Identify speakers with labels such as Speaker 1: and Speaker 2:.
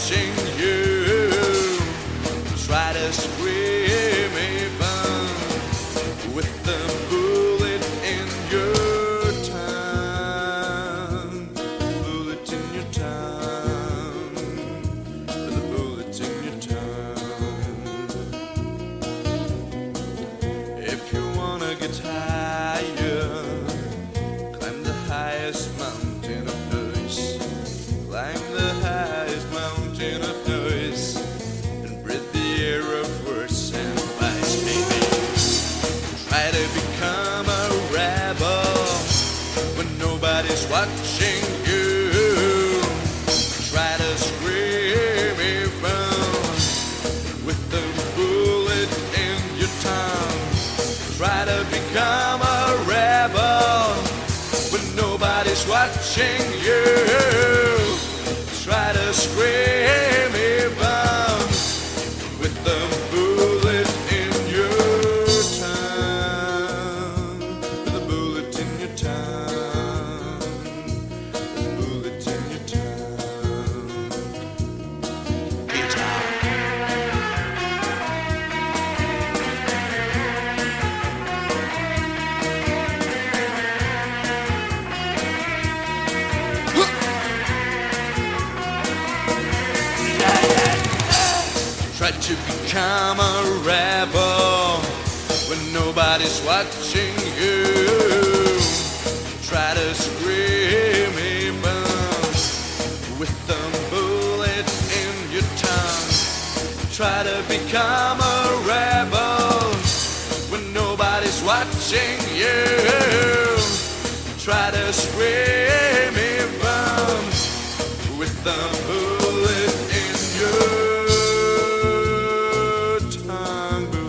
Speaker 1: watching watching. Try to become a rebel when nobody's watching you. Try to scream even with the bullet in your tongue. Try to become a rebel when nobody's watching you. Try to scream even with the young